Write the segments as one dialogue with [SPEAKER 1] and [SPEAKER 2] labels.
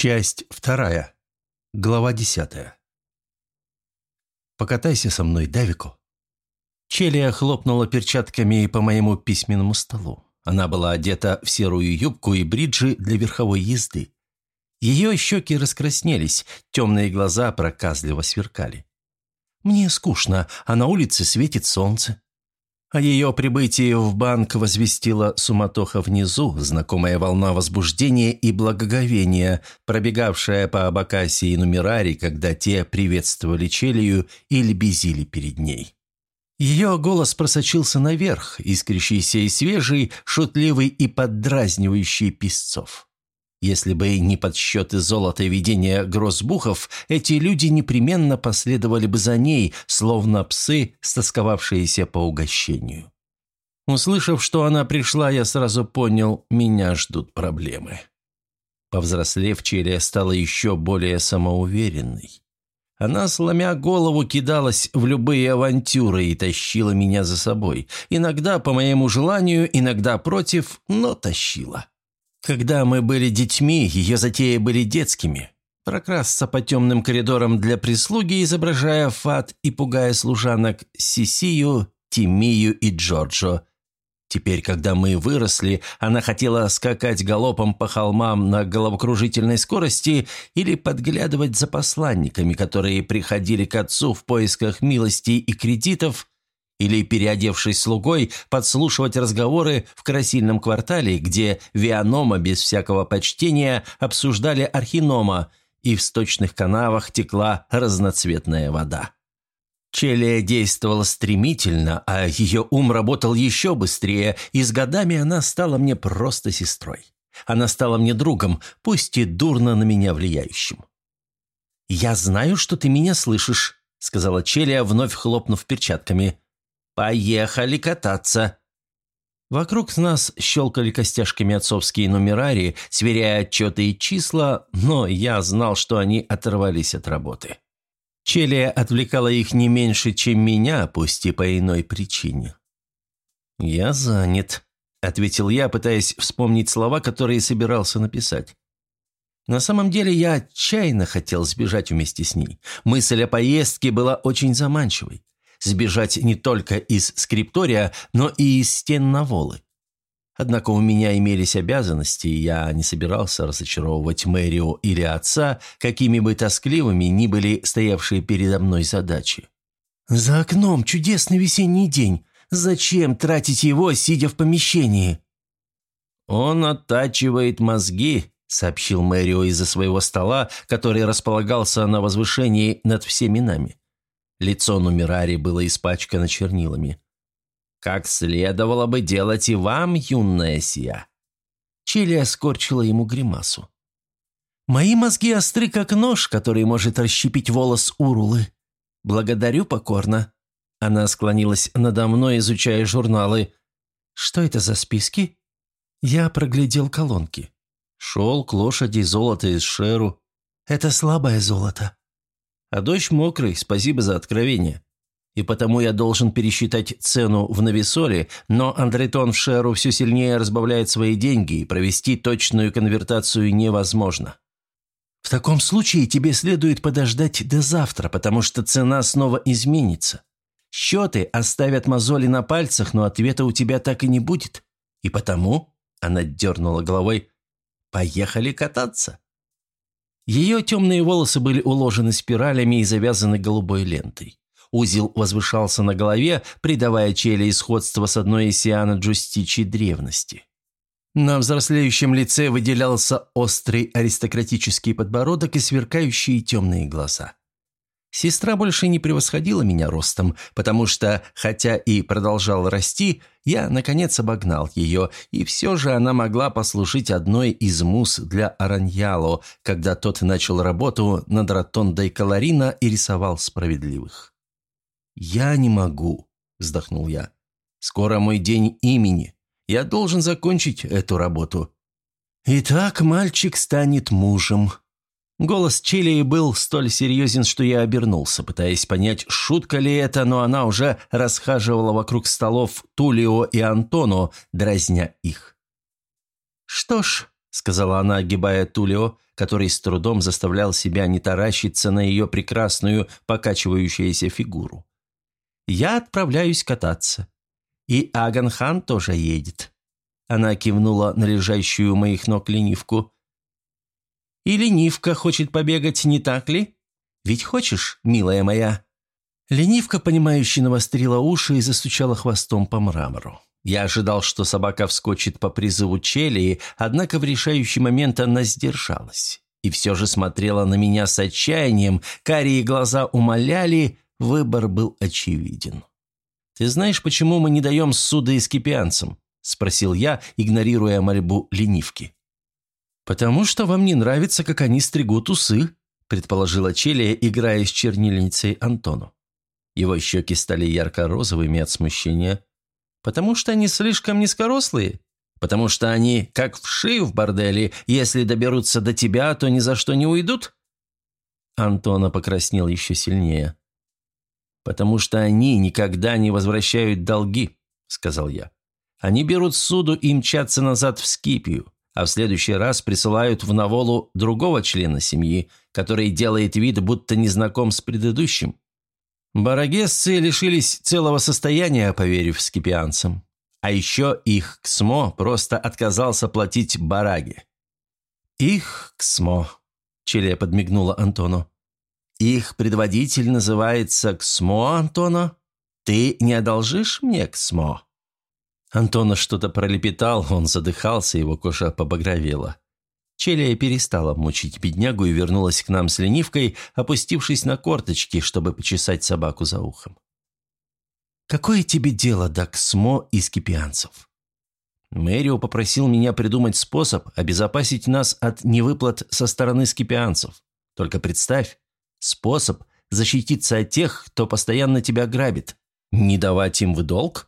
[SPEAKER 1] Часть вторая. Глава десятая. «Покатайся со мной, Давико». Челия хлопнула перчатками по моему письменному столу. Она была одета в серую юбку и бриджи для верховой езды. Ее щеки раскраснелись, темные глаза проказливо сверкали. «Мне скучно, а на улице светит солнце. О ее прибытии в банк возвестила суматоха внизу, знакомая волна возбуждения и благоговения, пробегавшая по Абакасе и Нумерари, когда те приветствовали Челию и лебезили перед ней. Ее голос просочился наверх, искрящийся и свежий, шутливый и поддразнивающий песцов. Если бы не подсчеты золота и видения грозбухов, эти люди непременно последовали бы за ней, словно псы, стосковавшиеся по угощению. Услышав, что она пришла, я сразу понял, меня ждут проблемы. Повзрослев, Челия стала еще более самоуверенной. Она, сломя голову, кидалась в любые авантюры и тащила меня за собой. Иногда по моему желанию, иногда против, но тащила. Когда мы были детьми, ее затеи были детскими. Прокрасться по темным коридорам для прислуги, изображая фат и пугая служанок Сисию, Тимию и Джорджо. Теперь, когда мы выросли, она хотела скакать галопом по холмам на головокружительной скорости или подглядывать за посланниками, которые приходили к отцу в поисках милости и кредитов, или, переодевшись слугой, подслушивать разговоры в красильном квартале, где Вианома без всякого почтения обсуждали Архинома, и в сточных канавах текла разноцветная вода. Челия действовала стремительно, а ее ум работал еще быстрее, и с годами она стала мне просто сестрой. Она стала мне другом, пусть и дурно на меня влияющим. «Я знаю, что ты меня слышишь», — сказала Челия, вновь хлопнув перчатками. «Поехали кататься!» Вокруг нас щелкали костяшками отцовские нумерари, сверяя отчеты и числа, но я знал, что они оторвались от работы. Челия отвлекала их не меньше, чем меня, пусть и по иной причине. «Я занят», — ответил я, пытаясь вспомнить слова, которые собирался написать. На самом деле я отчаянно хотел сбежать вместе с ней. Мысль о поездке была очень заманчивой сбежать не только из скриптория, но и из стен Наволы. Однако у меня имелись обязанности, и я не собирался разочаровывать Мэрио или отца, какими бы тоскливыми ни были стоявшие передо мной задачи. «За окном чудесный весенний день. Зачем тратить его, сидя в помещении?» «Он оттачивает мозги», — сообщил Мэрио из-за своего стола, который располагался на возвышении над всеми нами. Лицо Нумерари было испачкано чернилами. «Как следовало бы делать и вам, юная сия!» Чилия скорчила ему гримасу. «Мои мозги остры, как нож, который может расщепить волос Урулы. Благодарю покорно». Она склонилась надо мной, изучая журналы. «Что это за списки?» Я проглядел колонки. Шелк, лошади, золото из шеру. «Это слабое золото. А дождь мокрый, спасибо за откровение. И потому я должен пересчитать цену в Нависоле, но Андретон в Шеру все сильнее разбавляет свои деньги, и провести точную конвертацию невозможно. В таком случае тебе следует подождать до завтра, потому что цена снова изменится. Счеты оставят мозоли на пальцах, но ответа у тебя так и не будет. И потому, она дернула головой, поехали кататься. Ее темные волосы были уложены спиралями и завязаны голубой лентой. Узел возвышался на голове, придавая челе сходство с одной из Сиана Джустичи древности. На взрослеющем лице выделялся острый аристократический подбородок и сверкающие темные глаза. Сестра больше не превосходила меня ростом, потому что, хотя и продолжал расти, я, наконец, обогнал ее, и все же она могла послужить одной из мус для Араньяло, когда тот начал работу над ротондой Каларина и рисовал справедливых. «Я не могу», — вздохнул я. «Скоро мой день имени. Я должен закончить эту работу». «Итак, мальчик станет мужем», Голос Чилии был столь серьезен, что я обернулся, пытаясь понять, шутка ли это, но она уже расхаживала вокруг столов Тулио и Антоно, дразня их. «Что ж», — сказала она, огибая Тулио, который с трудом заставлял себя не таращиться на ее прекрасную покачивающуюся фигуру. «Я отправляюсь кататься. И Аганхан тоже едет». Она кивнула на лежащую у моих ног ленивку. «И ленивка хочет побегать, не так ли? Ведь хочешь, милая моя?» Ленивка, понимающе навострила уши и застучала хвостом по мрамору. Я ожидал, что собака вскочит по призыву Челии, однако в решающий момент она сдержалась. И все же смотрела на меня с отчаянием, карие глаза умоляли, выбор был очевиден. «Ты знаешь, почему мы не даем суды эскипианцам?» – спросил я, игнорируя мольбу ленивки. «Потому что вам не нравится, как они стригут усы», – предположила Челия, играя с чернильницей Антону. Его щеки стали ярко-розовыми от смущения. Потому что они слишком низкорослые? Потому что они, как вши в борделе, если доберутся до тебя, то ни за что не уйдут?» Антона покраснел еще сильнее. «Потому что они никогда не возвращают долги», — сказал я. «Они берут суду и мчатся назад в Скипию, а в следующий раз присылают в Наволу другого члена семьи, который делает вид, будто не знаком с предыдущим. Барагесцы лишились целого состояния, поверив скипианцам. А еще их Ксмо просто отказался платить бараге. «Их Ксмо», – Челия подмигнула Антону. «Их предводитель называется Ксмо, Антоно? Ты не одолжишь мне Ксмо?» Антона что-то пролепетал, он задыхался, его кожа побагровела. Челия перестала мучить беднягу и вернулась к нам с ленивкой, опустившись на корточки, чтобы почесать собаку за ухом. «Какое тебе дело до Ксмо и скипианцев?» Мэрио попросил меня придумать способ обезопасить нас от невыплат со стороны скипианцев. Только представь, способ защититься от тех, кто постоянно тебя грабит. Не давать им в долг?» –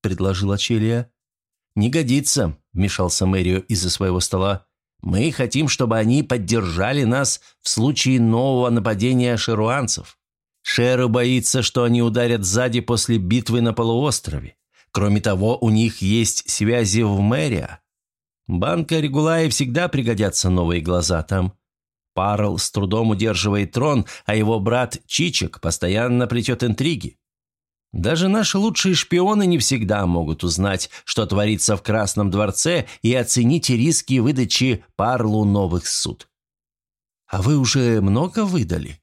[SPEAKER 1] предложила Челия. «Не годится», – вмешался Мэрио из-за своего стола. Мы хотим, чтобы они поддержали нас в случае нового нападения шеруанцев. Шеру боится, что они ударят сзади после битвы на полуострове. Кроме того, у них есть связи в мэрия. Банка Регулая всегда пригодятся новые глаза там. Парл с трудом удерживает трон, а его брат Чичик постоянно плетет интриги. Даже наши лучшие шпионы не всегда могут узнать, что творится в Красном дворце, и оценить риски выдачи Парлу новых суд. «А вы уже много выдали?»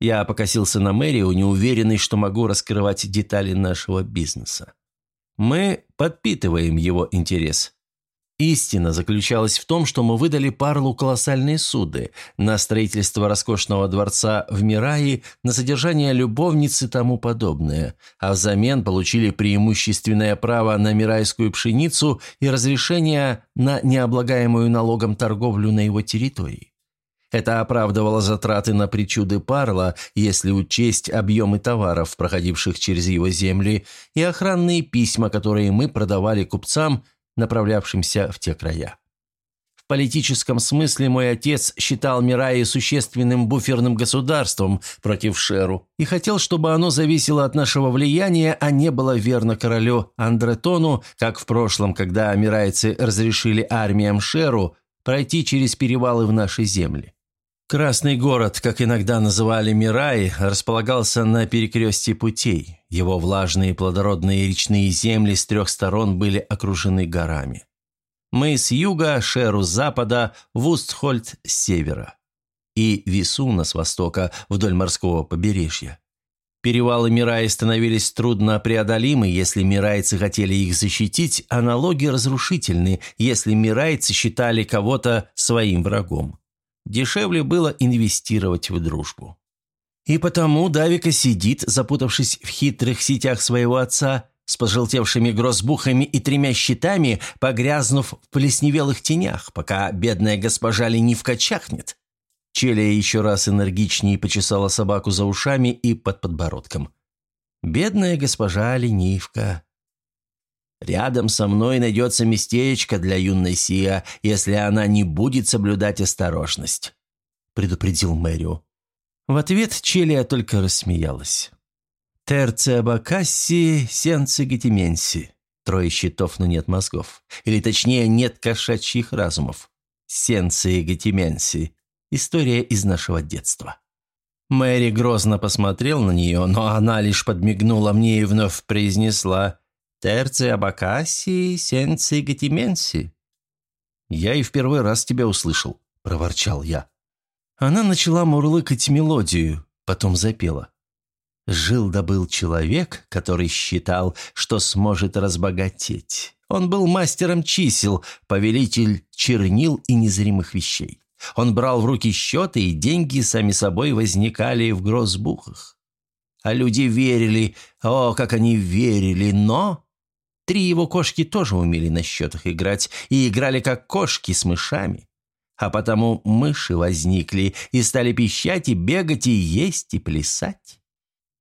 [SPEAKER 1] Я покосился на мэрию, неуверенный, что могу раскрывать детали нашего бизнеса. Мы подпитываем его интерес. Истина заключалась в том, что мы выдали Парлу колоссальные суды на строительство роскошного дворца в Мирае, на содержание любовницы и тому подобное, а взамен получили преимущественное право на мирайскую пшеницу и разрешение на необлагаемую налогом торговлю на его территории. Это оправдывало затраты на причуды Парла, если учесть объемы товаров, проходивших через его земли, и охранные письма, которые мы продавали купцам – направлявшимся в те края. В политическом смысле мой отец считал Мираи существенным буферным государством против Шеру и хотел, чтобы оно зависело от нашего влияния, а не было верно королю Андретону, как в прошлом, когда мирайцы разрешили армиям Шеру пройти через перевалы в наши земли. Красный город, как иногда называли Мирай, располагался на перекрестии путей. Его влажные плодородные речные земли с трех сторон были окружены горами. Мы с юга, Шеру с запада, Вустхольд с севера. И Висуна с востока, вдоль морского побережья. Перевалы Мираи становились трудно преодолимы, если мирайцы хотели их защитить, а налоги разрушительны, если мирайцы считали кого-то своим врагом. Дешевле было инвестировать в дружбу. И потому Давика сидит, запутавшись в хитрых сетях своего отца, с пожелтевшими грозбухами и тремя щитами, погрязнув в плесневелых тенях, пока бедная госпожа ленивка чахнет. Челия еще раз энергичнее почесала собаку за ушами и под подбородком. «Бедная госпожа ленивка», Рядом со мной найдется местечко для юной Сия, если она не будет соблюдать осторожность», – предупредил Мэрио. В ответ Челия только рассмеялась. «Терция бакасси, сенци гетименси». Трое щитов, но нет мозгов. Или точнее, нет кошачьих разумов. Сенси и Гатименси. История из нашего детства». Мэри грозно посмотрел на нее, но она лишь подмигнула мне и вновь произнесла «Терци Абакаси, Сенси Гатименси». «Я и в первый раз тебя услышал», – проворчал я. Она начала мурлыкать мелодию, потом запела. Жил-да человек, который считал, что сможет разбогатеть. Он был мастером чисел, повелитель чернил и незримых вещей. Он брал в руки счеты, и деньги сами собой возникали в грозбухах. А люди верили, о, как они верили, но... Три его кошки тоже умели на счетах играть, и играли как кошки с мышами. А потому мыши возникли и стали пищать и бегать и есть и плясать.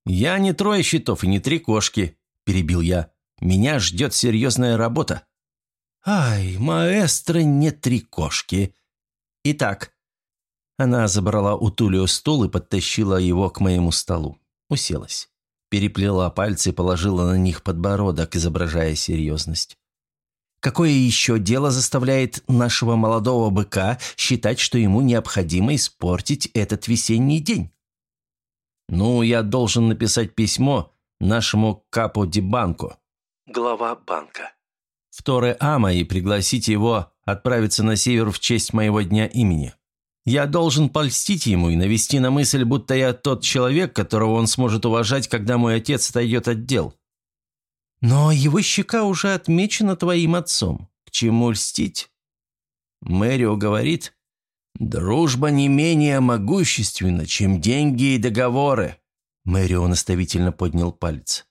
[SPEAKER 1] «Я не трое щитов и не три кошки», – перебил я. «Меня ждет серьезная работа». «Ай, маэстро, не три кошки». «Итак». Она забрала у Тулио стул и подтащила его к моему столу. Уселась. Переплела пальцы и положила на них подбородок, изображая серьезность. Какое еще дело заставляет нашего молодого быка считать, что ему необходимо испортить этот весенний день? «Ну, я должен написать письмо нашему капо ди банко». Глава банка. В Торе Ама и пригласить его отправиться на север в честь моего дня имени. Я должен польстить ему и навести на мысль, будто я тот человек, которого он сможет уважать, когда мой отец отойдет от дел. Но его щека уже отмечена твоим отцом. К чему льстить? Мэрио говорит, «Дружба не менее могущественна, чем деньги и договоры», – Мэрио наставительно поднял палец.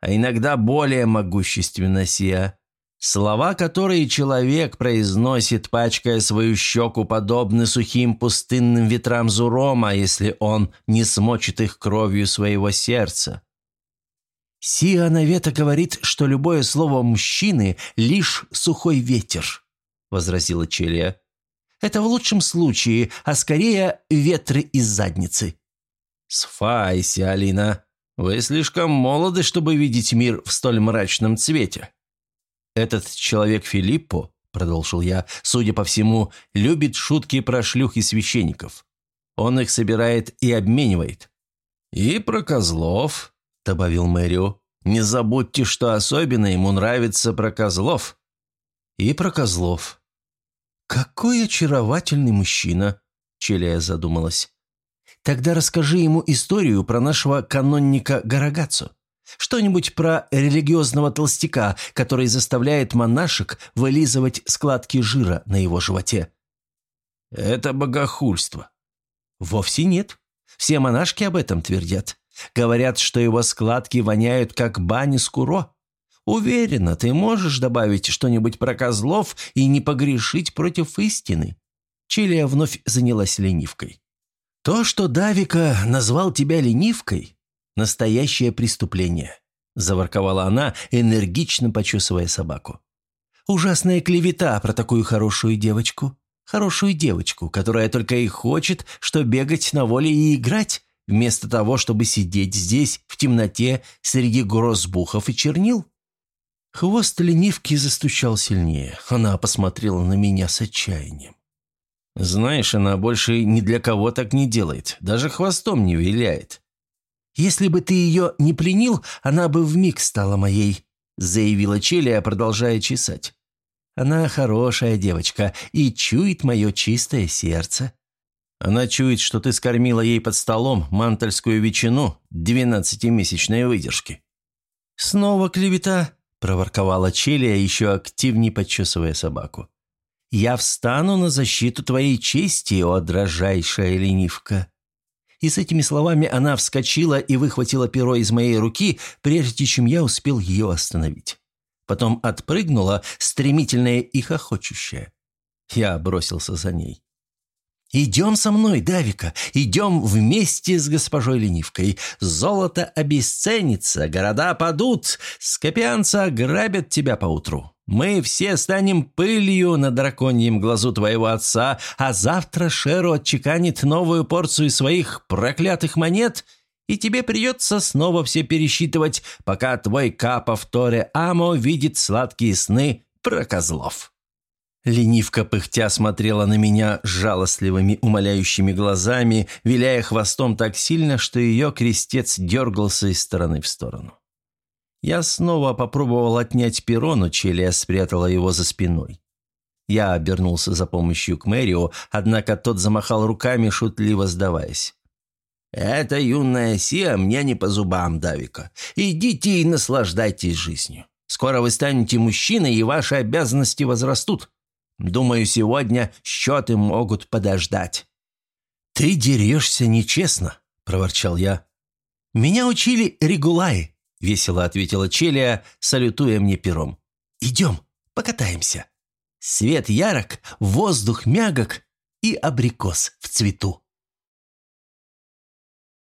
[SPEAKER 1] «А иногда более могущественна сия. Слова, которые человек произносит, пачкая свою щеку, подобны сухим пустынным ветрам Зурома, если он не смочит их кровью своего сердца. Сия Навета говорит, что любое слово мужчины – лишь сухой ветер», – возразила Челия. Это в лучшем случае, а скорее ветры из задницы. Сфайся, Алина. Вы слишком молоды, чтобы видеть мир в столь мрачном цвете. Этот человек Филиппо, продолжил я, судя по всему, любит шутки про шлюх и священников. Он их собирает и обменивает. И про козлов, добавил Мэрио. Не забудьте, что особенно ему нравится про козлов. И про козлов. «Какой очаровательный мужчина!» – Челия задумалась. «Тогда расскажи ему историю про нашего канонника Гарагацу. Что-нибудь про религиозного толстяка, который заставляет монашек вылизывать складки жира на его животе». «Это богохульство». «Вовсе нет. Все монашки об этом твердят. Говорят, что его складки воняют, как бани с куро. Уверена, ты можешь добавить что-нибудь про козлов и не погрешить против истины». Чилия вновь занялась ленивкой. «То, что Давика назвал тебя ленивкой – настоящее преступление», – заворковала она, энергично почесывая собаку. «Ужасная клевета про такую хорошую девочку. Хорошую девочку, которая только и хочет, что бегать на воле и играть, вместо того, чтобы сидеть здесь, в темноте, среди грозбухов и чернил. Хвост ленивки застучал сильнее. Она посмотрела на меня с отчаянием. «Знаешь, она больше ни для кого так не делает, даже хвостом не виляет». «Если бы ты ее не пленил, она бы вмиг стала моей», заявила Челия, продолжая чесать. «Она хорошая девочка и чует мое чистое сердце». Она чует, что ты скормила ей под столом мантальскую ветчину двенадцатимесячной выдержки. «Снова клевета?» проворковала Челия, еще активнее подчесывая собаку. «Я встану на защиту твоей чести, о дрожайшая ленивка!» И с этими словами она вскочила и выхватила перо из моей руки, прежде чем я успел ее остановить. Потом отпрыгнула, стремительная и хохочущая. Я бросился за ней. «Идем со мной, Давика, идем вместе с госпожой Ленивкой. Золото обесценится, города падут, скопианцы ограбят тебя поутру. Мы все станем пылью на драконьем глазу твоего отца, а завтра Шеру отчеканит новую порцию своих проклятых монет, и тебе придется снова все пересчитывать, пока твой капа в Торе Амо видит сладкие сны про козлов». Ленивка пыхтя смотрела на меня жалостливыми умоляющими глазами, виляя хвостом так сильно, что ее крестец дергался из стороны в сторону. Я снова попробовал отнять перо, но Челия спрятала его за спиной. Я обернулся за помощью к Мэрио, однако тот замахал руками, шутливо сдаваясь. «Эта юная Сия мне не по зубам, Давика. Идите и наслаждайтесь жизнью. Скоро вы станете мужчиной, и ваши обязанности возрастут. Думаю, сегодня счеты могут подождать». «Ты дерешься нечестно», – проворчал я. «Меня учили регулаи», – весело ответила Челия, салютуя мне пером. «Идем, покатаемся. Свет ярок, воздух мягок и абрикос в цвету».